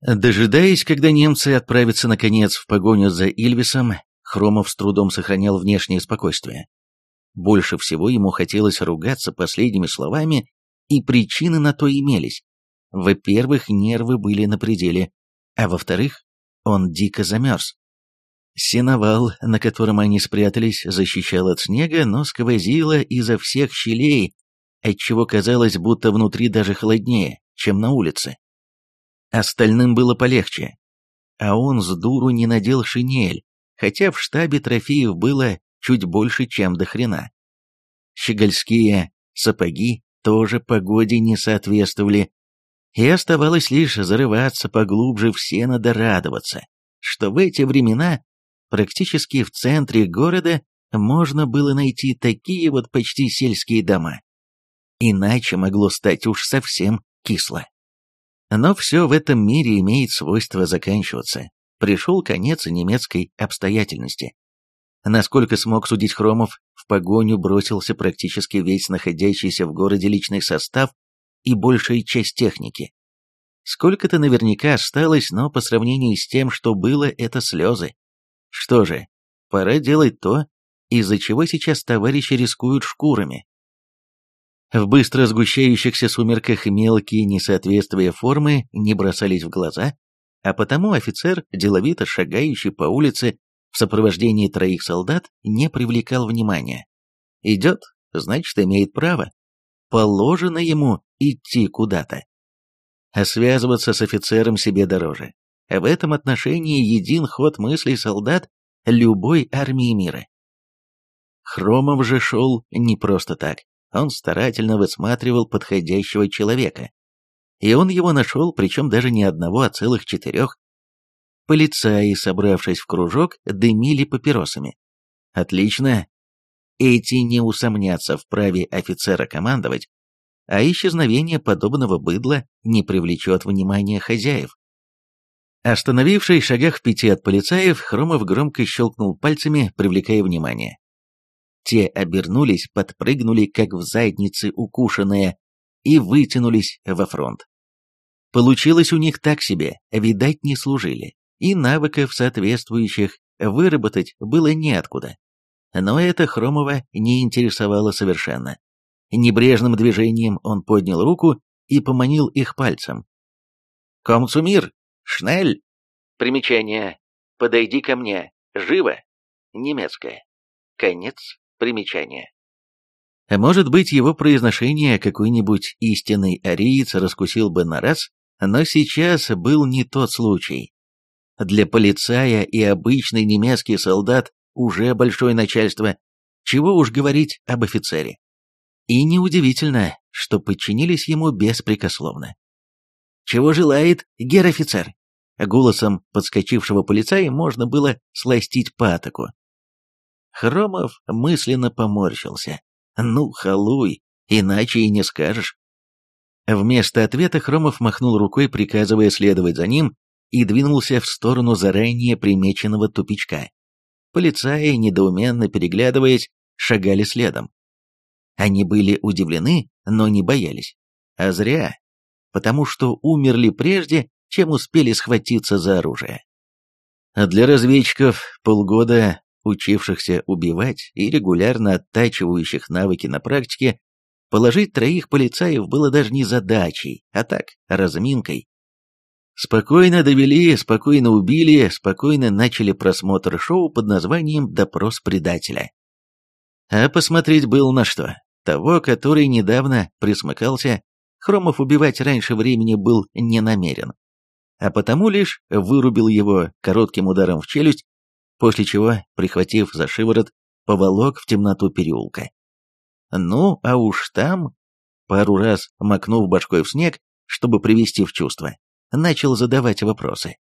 Дожидаясь, когда немцы отправятся наконец в погоню за Ильвисом, Хромов с трудом сохранял внешнее спокойствие. Больше всего ему хотелось ругаться последними словами, и причины на то имелись. Во-первых, нервы были на пределе, а во-вторых, он дико замерз. Сеновал, на котором они спрятались, защищал от снега, но сквозило изо всех щелей, отчего казалось, будто внутри даже холоднее, чем на улице. Остальным было полегче. А он с дуру не надел шинель, хотя в штабе трофеев было чуть больше, чем до хрена. Щегольские сапоги тоже погоде не соответствовали, и оставалось лишь зарываться поглубже Все надо радоваться, что в эти времена практически в центре города можно было найти такие вот почти сельские дома. Иначе могло стать уж совсем кисло. Но все в этом мире имеет свойство заканчиваться. Пришел конец немецкой обстоятельности. Насколько смог судить Хромов, в погоню бросился практически весь находящийся в городе личный состав и большая часть техники. Сколько-то наверняка осталось, но по сравнению с тем, что было, это слезы. Что же, пора делать то, из-за чего сейчас товарищи рискуют шкурами. В Быстро сгущающихся сумерках мелкие несоответствия формы не бросались в глаза, а потому офицер, деловито шагающий по улице в сопровождении троих солдат, не привлекал внимания. Идет, значит, имеет право. Положено ему идти куда-то. А связываться с офицером себе дороже. В этом отношении един ход мыслей солдат любой армии мира. Хромов же шел не просто так. Он старательно высматривал подходящего человека. И он его нашел, причем даже не одного, а целых четырех. Полицаи, собравшись в кружок, дымили папиросами. Отлично. Эти не усомнятся в праве офицера командовать, а исчезновение подобного быдла не привлечет внимания хозяев. Остановившись в шагах пяти от полицаев, Хромов громко щелкнул пальцами, привлекая внимание. Те обернулись, подпрыгнули, как в заднице укушенные, и вытянулись во фронт. Получилось у них так себе, видать, не служили, и навыков соответствующих выработать было неоткуда. Но это Хромова не интересовало совершенно. Небрежным движением он поднял руку и поманил их пальцем. «Комцумир! Шнель!» Примечание. «Подойди ко мне! Живо!» Немецкое. Конец Примечание. Э, может быть, его произношение какой-нибудь истинный ариец раскусил бы на раз, но сейчас был не тот случай. Для полицая и обычный немецкий солдат уже большое начальство, чего уж говорить об офицере. И неудивительно, что подчинились ему беспрекословно. «Чего желает гер-офицер?» Голосом подскочившего полицая можно было сластить патоку. Хромов мысленно поморщился. «Ну, халуй, иначе и не скажешь». Вместо ответа Хромов махнул рукой, приказывая следовать за ним, и двинулся в сторону заранее примеченного тупичка. Полицаи, недоуменно переглядываясь, шагали следом. Они были удивлены, но не боялись. А зря, потому что умерли прежде, чем успели схватиться за оружие. Для разведчиков полгода учившихся убивать и регулярно оттачивающих навыки на практике, положить троих полицаев было даже не задачей, а так, разминкой. Спокойно довели, спокойно убили, спокойно начали просмотр шоу под названием «Допрос предателя». А посмотреть было на что. Того, который недавно присмыкался, Хромов убивать раньше времени был не намерен. А потому лишь вырубил его коротким ударом в челюсть после чего, прихватив за шиворот, поволок в темноту переулка. Ну, а уж там, пару раз макнув башкой в снег, чтобы привести в чувство, начал задавать вопросы.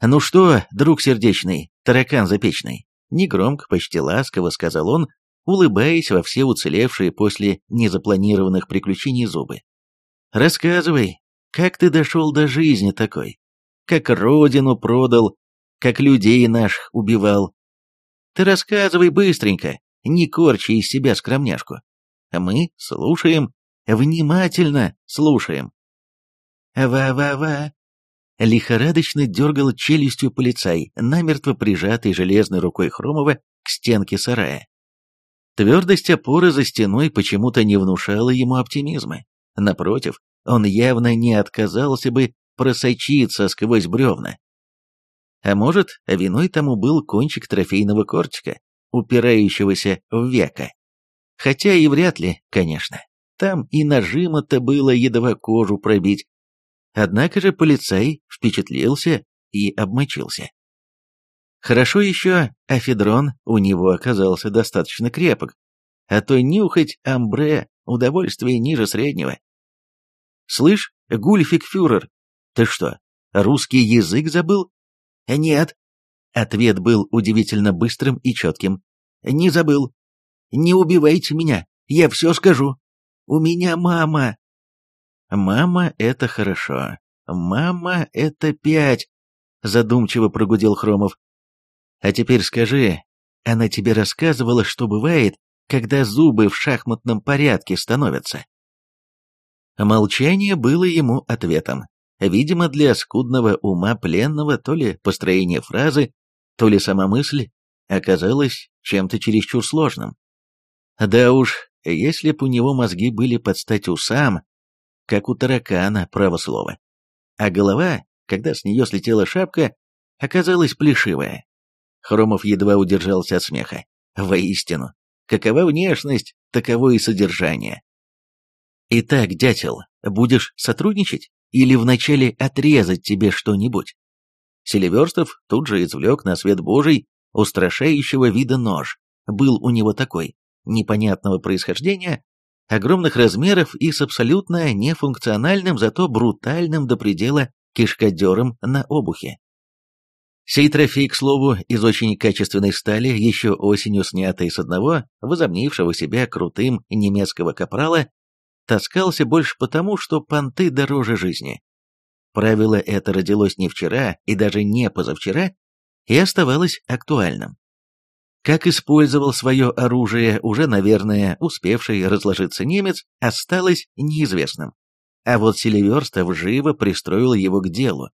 «Ну что, друг сердечный, таракан запечный?» Негромко, почти ласково сказал он, улыбаясь во все уцелевшие после незапланированных приключений зубы. «Рассказывай, как ты дошел до жизни такой? Как родину продал, как людей наших убивал. Ты рассказывай быстренько, не корчи из себя скромняшку. А мы слушаем, внимательно слушаем. Ва-ва-ва. Лихорадочно дергал челюстью полицай, намертво прижатый железной рукой Хромова к стенке сарая. Твердость опоры за стеной почему-то не внушала ему оптимизма. Напротив, он явно не отказался бы просочиться сквозь бревна. А может, виной тому был кончик трофейного кортика, упирающегося в века. Хотя и вряд ли, конечно. Там и нажима-то было едва кожу пробить. Однако же полицай впечатлился и обмочился. Хорошо еще афедрон у него оказался достаточно крепок, а то нюхать амбре удовольствие ниже среднего. «Слышь, Гульфик-фюрер, ты что, русский язык забыл?» Нет. Ответ был удивительно быстрым и четким. Не забыл. Не убивайте меня, я все скажу. У меня мама. Мама — это хорошо. Мама — это пять. Задумчиво прогудел Хромов. А теперь скажи, она тебе рассказывала, что бывает, когда зубы в шахматном порядке становятся? Молчание было ему ответом. Видимо, для скудного ума пленного то ли построение фразы, то ли сама мысль оказалась чем-то чересчур сложным. Да уж, если б у него мозги были под стать усам, как у таракана, право слово. А голова, когда с нее слетела шапка, оказалась плешивая. Хромов едва удержался от смеха. Воистину, какова внешность, таково и содержание. «Итак, дятел, будешь сотрудничать?» или вначале отрезать тебе что-нибудь. Селиверстов тут же извлек на свет Божий устрашающего вида нож. Был у него такой, непонятного происхождения, огромных размеров и с абсолютно нефункциональным, зато брутальным до предела кишкодером на обухе. Сей трофей, к слову, из очень качественной стали, еще осенью снятый с одного, возомнившего себя крутым немецкого капрала, таскался больше потому, что понты дороже жизни. Правило это родилось не вчера и даже не позавчера и оставалось актуальным. Как использовал свое оружие уже, наверное, успевший разложиться немец, осталось неизвестным. А вот Селиверстов живо пристроил его к делу.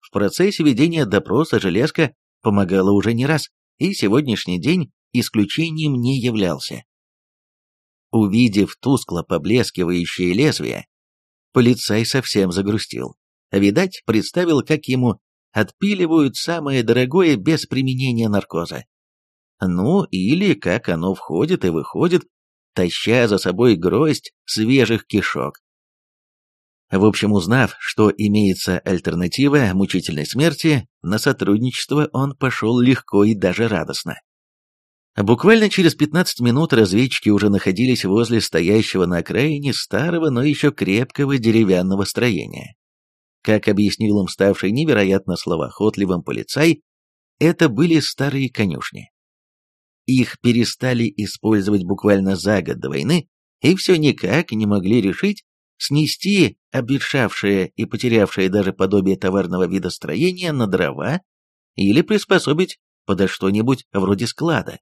В процессе ведения допроса железка помогала уже не раз, и сегодняшний день исключением не являлся. Увидев тускло поблескивающие лезвия, полицай совсем загрустил. Видать, представил, как ему отпиливают самое дорогое без применения наркоза. Ну, или как оно входит и выходит, таща за собой гроздь свежих кишок. В общем, узнав, что имеется альтернатива мучительной смерти, на сотрудничество он пошел легко и даже радостно. Буквально через 15 минут разведчики уже находились возле стоящего на окраине старого, но еще крепкого деревянного строения. Как объяснил им ставший невероятно словоохотливым полицай, это были старые конюшни. Их перестали использовать буквально за год до войны, и все никак не могли решить снести обветшавшее и потерявшее даже подобие товарного вида строения на дрова или приспособить подо что-нибудь вроде склада.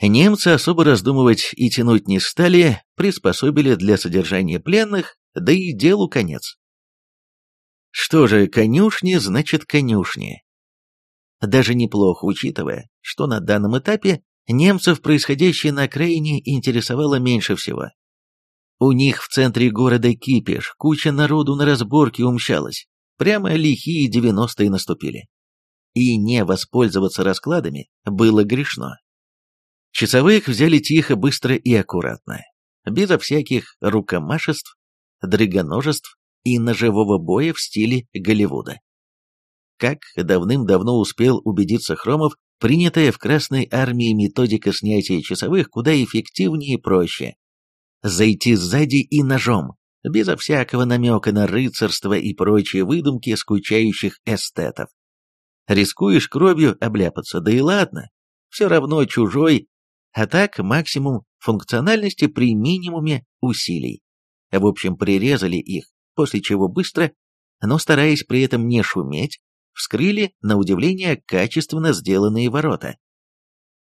Немцы особо раздумывать и тянуть не стали, приспособили для содержания пленных, да и делу конец. Что же, конюшни значит конюшни. Даже неплохо, учитывая, что на данном этапе немцев происходящее на окраине интересовало меньше всего. У них в центре города кипиш, куча народу на разборке умчалась. Прямо лихие девяностые наступили. И не воспользоваться раскладами было грешно. Часовых взяли тихо, быстро и аккуратно, безо всяких рукомашеств, дрыгоножеств и ножевого боя в стиле Голливуда. Как давным-давно успел убедиться Хромов, принятая в Красной Армии методика снятия часовых куда эффективнее и проще. Зайти сзади и ножом, безо всякого намека на рыцарство и прочие выдумки скучающих эстетов. Рискуешь кровью обляпаться, да и ладно, все равно чужой а так максимум функциональности при минимуме усилий. В общем, прирезали их, после чего быстро, но стараясь при этом не шуметь, вскрыли, на удивление, качественно сделанные ворота.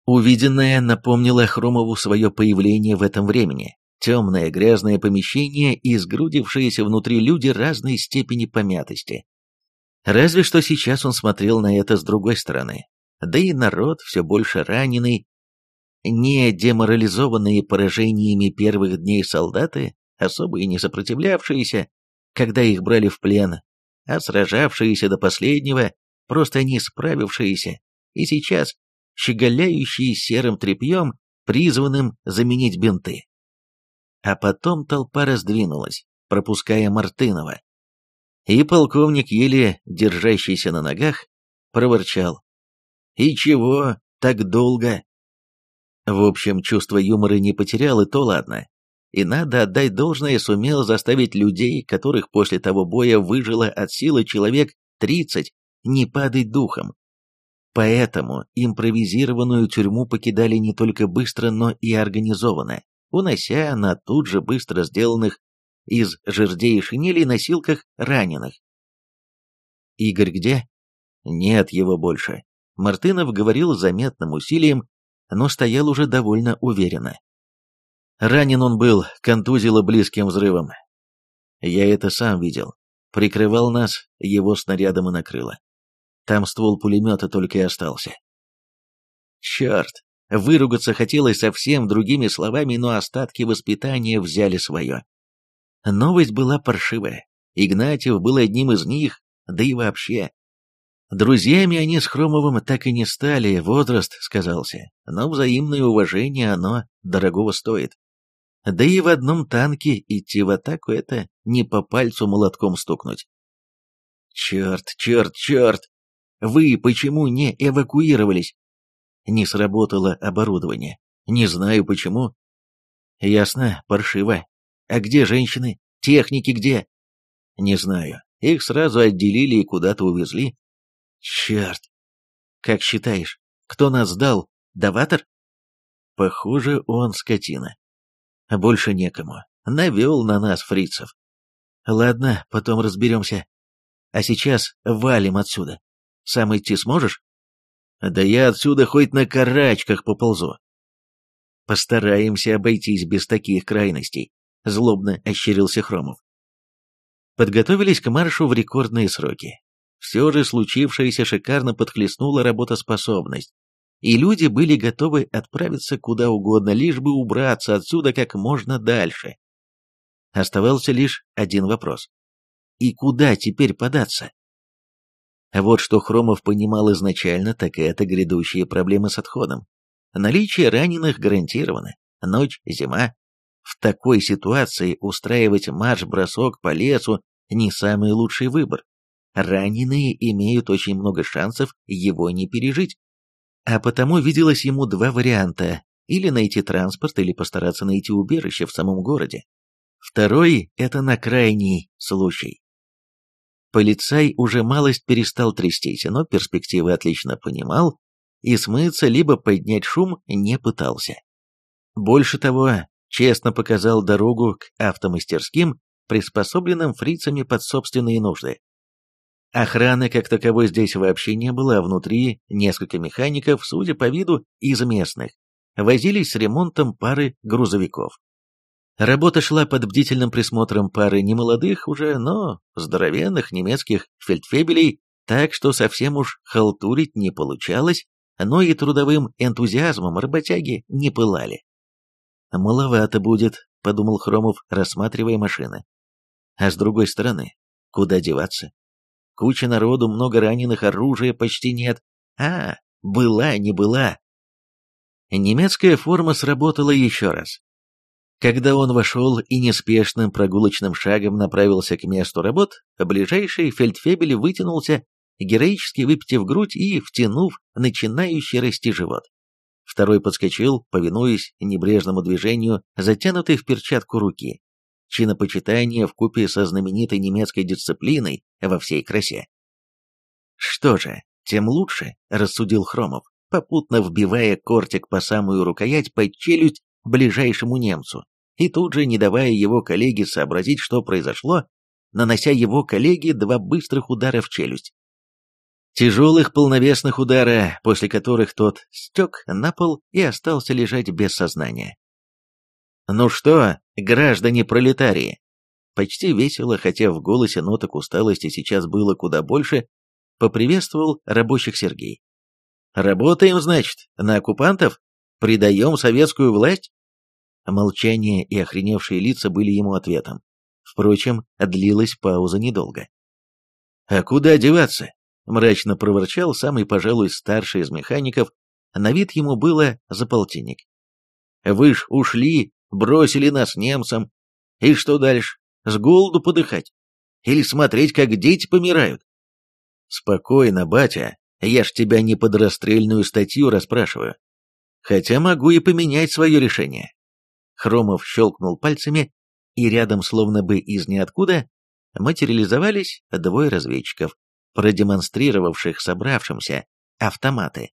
Увиденное напомнило Хромову свое появление в этом времени. Темное грязное помещение и сгрудившиеся внутри люди разной степени помятости. Разве что сейчас он смотрел на это с другой стороны. Да и народ все больше раненый, не деморализованные поражениями первых дней солдаты, особо и не сопротивлявшиеся, когда их брали в плен, а сражавшиеся до последнего, просто не справившиеся, и сейчас щеголяющие серым тряпьем, призванным заменить бинты. А потом толпа раздвинулась, пропуская Мартынова. И полковник, еле держащийся на ногах, проворчал. «И чего так долго?» В общем, чувство юмора не потерял, и то ладно. И надо отдать должное, сумел заставить людей, которых после того боя выжило от силы человек 30, не падать духом. Поэтому импровизированную тюрьму покидали не только быстро, но и организованно, унося на тут же быстро сделанных из жердей и шинелей носилках раненых. «Игорь где?» «Нет его больше», Мартынов говорил заметным усилием, но стоял уже довольно уверенно. Ранен он был, контузило близким взрывом. Я это сам видел. Прикрывал нас, его снарядом и накрыло. Там ствол пулемета только и остался. Черт! Выругаться хотелось совсем другими словами, но остатки воспитания взяли свое. Новость была паршивая. Игнатьев был одним из них, да и вообще, «Друзьями они с Хромовым так и не стали, возраст сказался, но взаимное уважение оно дорогого стоит. Да и в одном танке идти в атаку — это не по пальцу молотком стукнуть». «Черт, черт, черт! Вы почему не эвакуировались?» Не сработало оборудование. Не знаю почему. Ясно, паршиво. А где женщины? Техники где? Не знаю. Их сразу отделили и куда-то увезли. Черт! Как считаешь, кто нас дал, Даватор? Похоже, он скотина. Больше некому. Навел на нас фрицев. Ладно, потом разберемся. А сейчас валим отсюда. Сам идти сможешь? Да я отсюда хоть на карачках поползу. Постараемся обойтись без таких крайностей, злобно ощерился Хромов. Подготовились к маршу в рекордные сроки все же случившееся шикарно подхлестнула работоспособность, и люди были готовы отправиться куда угодно, лишь бы убраться отсюда как можно дальше. Оставался лишь один вопрос. И куда теперь податься? А вот что Хромов понимал изначально, так это грядущие проблемы с отходом. Наличие раненых гарантировано. Ночь, зима. В такой ситуации устраивать марш-бросок по лесу не самый лучший выбор. Раненые имеют очень много шансов его не пережить. А потому виделось ему два варианта – или найти транспорт, или постараться найти убежище в самом городе. Второй – это на крайний случай. Полицай уже малость перестал трястись, но перспективы отлично понимал, и смыться либо поднять шум не пытался. Больше того, честно показал дорогу к автомастерским, приспособленным фрицами под собственные нужды. Охраны как таковой здесь вообще не было, а внутри несколько механиков, судя по виду, из местных, возились с ремонтом пары грузовиков. Работа шла под бдительным присмотром пары немолодых уже, но здоровенных немецких фельдфебелей, так что совсем уж халтурить не получалось, но и трудовым энтузиазмом работяги не пылали. «Маловато будет», — подумал Хромов, рассматривая машины. «А с другой стороны, куда деваться?» Куча народу, много раненых, оружия почти нет. А, была, не была. Немецкая форма сработала еще раз. Когда он вошел и неспешным прогулочным шагом направился к месту работ, ближайший фельдфебель вытянулся, героически выпитив грудь и втянув начинающий расти живот. Второй подскочил, повинуясь небрежному движению, затянутой в перчатку руки. Чинопочитание в купе со знаменитой немецкой дисциплиной во всей красе. «Что же, тем лучше», — рассудил Хромов, попутно вбивая кортик по самую рукоять под челюсть ближайшему немцу и тут же, не давая его коллеге сообразить, что произошло, нанося его коллеге два быстрых удара в челюсть. Тяжелых полновесных удара, после которых тот стек на пол и остался лежать без сознания. «Ну что, граждане пролетарии, Почти весело, хотя в голосе ноток усталости сейчас было куда больше, поприветствовал рабочих Сергей. «Работаем, значит, на оккупантов? Предаем советскую власть?» Молчание и охреневшие лица были ему ответом. Впрочем, длилась пауза недолго. «А куда деваться?» — мрачно проворчал самый, пожалуй, старший из механиков. На вид ему было за полтинник. «Вы ж ушли, бросили нас немцам. И что дальше? с голоду подыхать? Или смотреть, как дети помирают? Спокойно, батя, я ж тебя не под расстрельную статью расспрашиваю. Хотя могу и поменять свое решение. Хромов щелкнул пальцами, и рядом, словно бы из ниоткуда, материализовались двое разведчиков, продемонстрировавших собравшимся автоматы.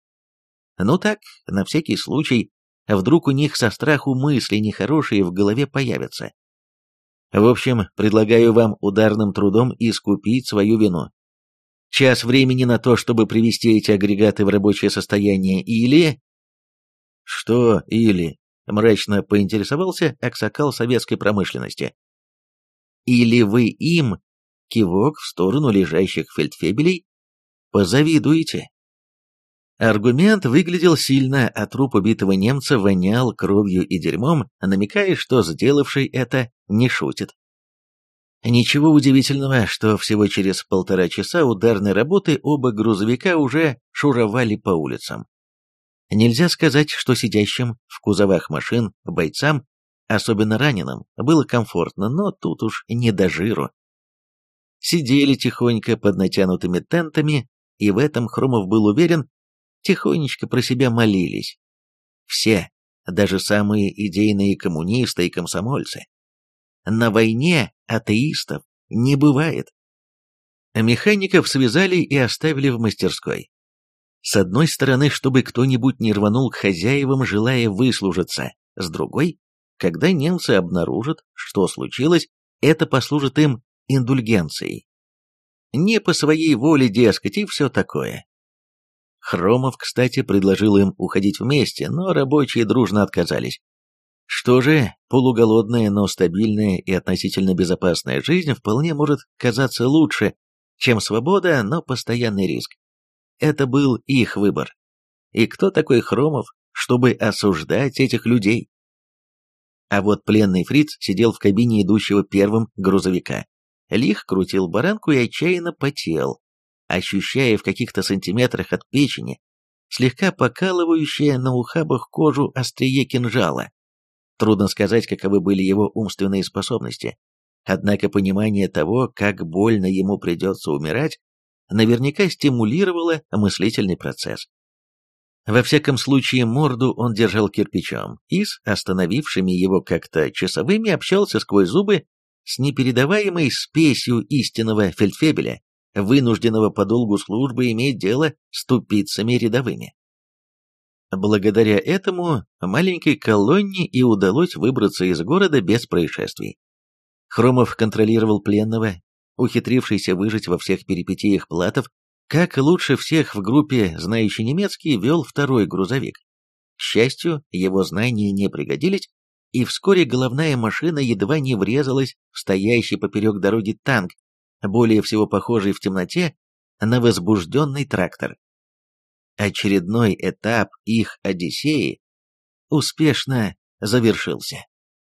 Ну так, на всякий случай, вдруг у них со страху мысли нехорошие в голове появятся. Э, в общем, предлагаю вам ударным трудом искупить свою вину. Час времени на то, чтобы привести эти агрегаты в рабочее состояние, или...» «Что или?» — мрачно поинтересовался Аксакал советской промышленности. «Или вы им...» — кивок в сторону лежащих фельдфебелей. «Позавидуете?» Аргумент выглядел сильно, а труп убитого немца вонял кровью и дерьмом, а намекая, что сделавший это не шутит. Ничего удивительного, что всего через полтора часа ударной работы оба грузовика уже шуровали по улицам. Нельзя сказать, что сидящим в кузовах машин бойцам, особенно раненым, было комфортно, но тут уж не до жиру. Сидели тихонько под натянутыми тентами, и в этом Хромов был уверен, тихонечко про себя молились. Все, даже самые идейные коммунисты и комсомольцы. На войне атеистов не бывает. Механиков связали и оставили в мастерской. С одной стороны, чтобы кто-нибудь не рванул к хозяевам, желая выслужиться. С другой, когда немцы обнаружат, что случилось, это послужит им индульгенцией. Не по своей воле, дескать, и все такое. Хромов, кстати, предложил им уходить вместе, но рабочие дружно отказались. Что же, полуголодная, но стабильная и относительно безопасная жизнь вполне может казаться лучше, чем свобода, но постоянный риск. Это был их выбор. И кто такой Хромов, чтобы осуждать этих людей? А вот пленный фриц сидел в кабине идущего первым грузовика. Лих крутил баранку и отчаянно потел, ощущая, в каких-то сантиметрах от печени, слегка покалывающее на ухабах кожу острие кинжала. Трудно сказать, каковы были его умственные способности, однако понимание того, как больно ему придется умирать, наверняка стимулировало мыслительный процесс. Во всяком случае, морду он держал кирпичом и с остановившими его как-то часовыми общался сквозь зубы с непередаваемой спесью истинного фельдфебеля, вынужденного по долгу службы иметь дело с тупицами рядовыми. Благодаря этому маленькой колонне и удалось выбраться из города без происшествий. Хромов контролировал пленного, ухитрившийся выжить во всех перипетиях платов, как лучше всех в группе, знающий немецкий, вел второй грузовик. К счастью, его знания не пригодились, и вскоре головная машина едва не врезалась в стоящий поперек дороги танк, более всего похожий в темноте на возбужденный трактор. Очередной этап их Одиссеи успешно завершился.